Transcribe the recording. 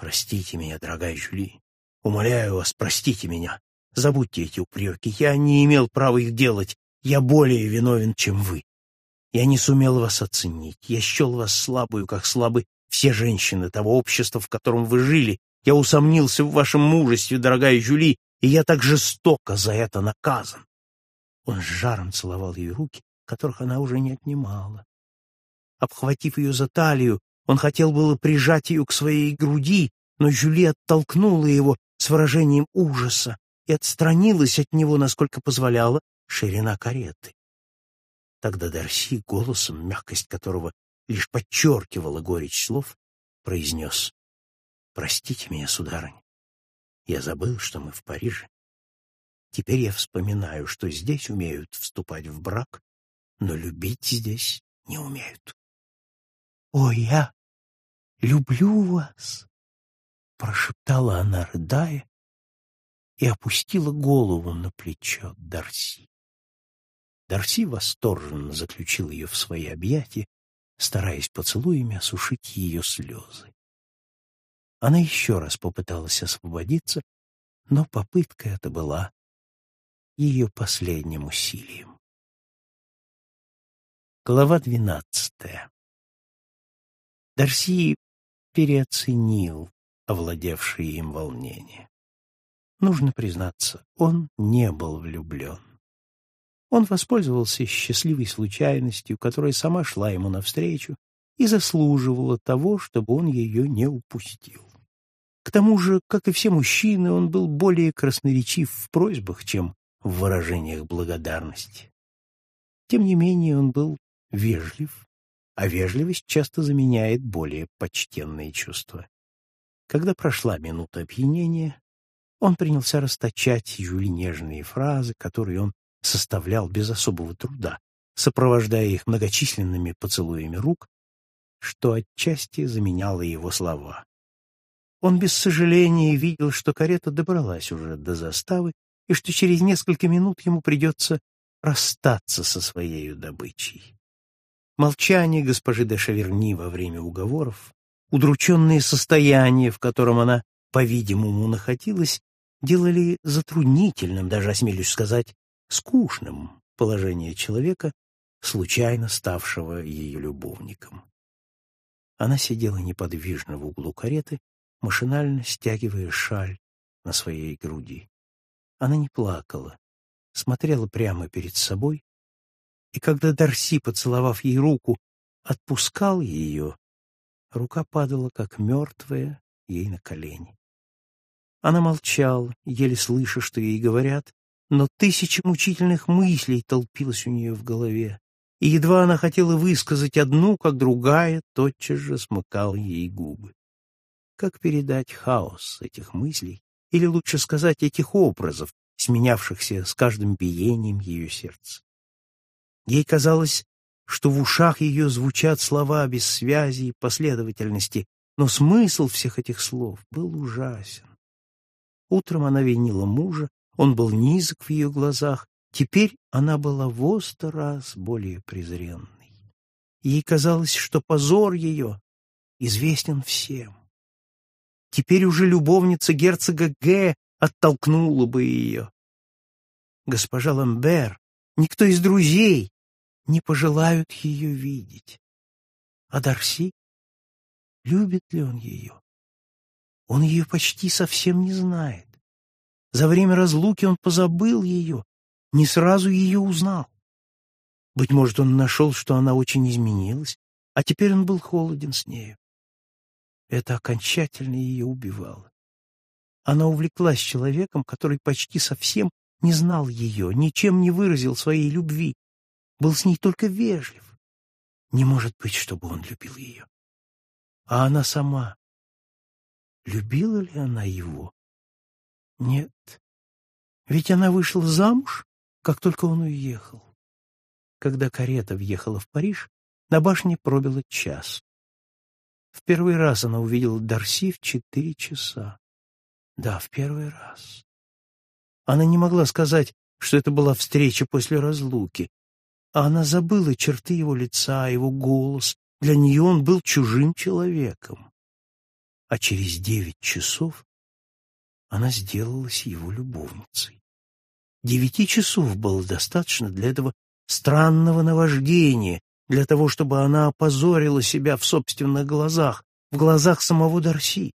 Простите меня, дорогая Жюли. Умоляю вас, простите меня. Забудьте эти упреки. Я не имел права их делать. Я более виновен, чем вы. Я не сумел вас оценить. Я счел вас слабую, как слабы все женщины того общества, в котором вы жили. Я усомнился в вашем мужестве, дорогая Жюли, и я так жестоко за это наказан. Он с жаром целовал ее руки, которых она уже не отнимала. Обхватив ее за талию, он хотел было прижать ее к своей груди, но Жюли оттолкнула его с выражением ужаса и отстранилась от него, насколько позволяла ширина кареты. Тогда Дарси, голосом, мягкость которого лишь подчеркивала горечь слов, произнес «Простите меня, сударыня, я забыл, что мы в Париже. Теперь я вспоминаю, что здесь умеют вступать в брак, но любить здесь не умеют». «О, я люблю вас!» — прошептала она, рыдая, и опустила голову на плечо Дарси. Дарси восторженно заключил ее в свои объятия, стараясь поцелуями осушить ее слезы. Она еще раз попыталась освободиться, но попытка эта была ее последним усилием. Глава двенадцатая Дарси переоценил овладевшее им волнение. Нужно признаться, он не был влюблен. Он воспользовался счастливой случайностью, которая сама шла ему навстречу и заслуживала того, чтобы он ее не упустил. К тому же, как и все мужчины, он был более красноречив в просьбах, чем в выражениях благодарности. Тем не менее, он был вежлив, а вежливость часто заменяет более почтенные чувства. Когда прошла минута опьянения, он принялся расточать Юли нежные фразы, которые он составлял без особого труда, сопровождая их многочисленными поцелуями рук, что отчасти заменяло его слова. Он без сожаления видел, что карета добралась уже до заставы и что через несколько минут ему придется расстаться со своей добычей. Молчание госпожи де Шаверни во время уговоров, удрученное состояние, в котором она, по-видимому, находилась, делали затруднительным, даже осмелюсь сказать, скучным положение человека, случайно ставшего ее любовником. Она сидела неподвижно в углу кареты, машинально стягивая шаль на своей груди. Она не плакала, смотрела прямо перед собой, и когда Дарси, поцеловав ей руку, отпускал ее, рука падала, как мертвая, ей на колени. Она молчала, еле слыша, что ей говорят, но тысяча мучительных мыслей толпилась у нее в голове, и едва она хотела высказать одну, как другая тотчас же смыкала ей губы. Как передать хаос этих мыслей, или лучше сказать, этих образов, сменявшихся с каждым биением ее сердца? Ей казалось, что в ушах ее звучат слова без связи и последовательности, но смысл всех этих слов был ужасен. Утром она винила мужа, он был низок в ее глазах, теперь она была в сто раз более презренной. Ей казалось, что позор ее известен всем. Теперь уже любовница герцога Г. оттолкнула бы ее. Госпожа Ламбер, никто из друзей не пожелают ее видеть. А Дарси? Любит ли он ее? Он ее почти совсем не знает. За время разлуки он позабыл ее, не сразу ее узнал. Быть может, он нашел, что она очень изменилась, а теперь он был холоден с нею. Это окончательно ее убивало. Она увлеклась человеком, который почти совсем не знал ее, ничем не выразил своей любви, был с ней только вежлив. Не может быть, чтобы он любил ее. А она сама. Любила ли она его? Нет. Ведь она вышла замуж, как только он уехал. Когда карета въехала в Париж, на башне пробило час. В первый раз она увидела Дарси в четыре часа. Да, в первый раз. Она не могла сказать, что это была встреча после разлуки, а она забыла черты его лица, его голос. Для нее он был чужим человеком. а через девять часов она сделалась его любовницей. Девяти часов было достаточно для этого странного наваждения, для того, чтобы она опозорила себя в собственных глазах, в глазах самого Дарси.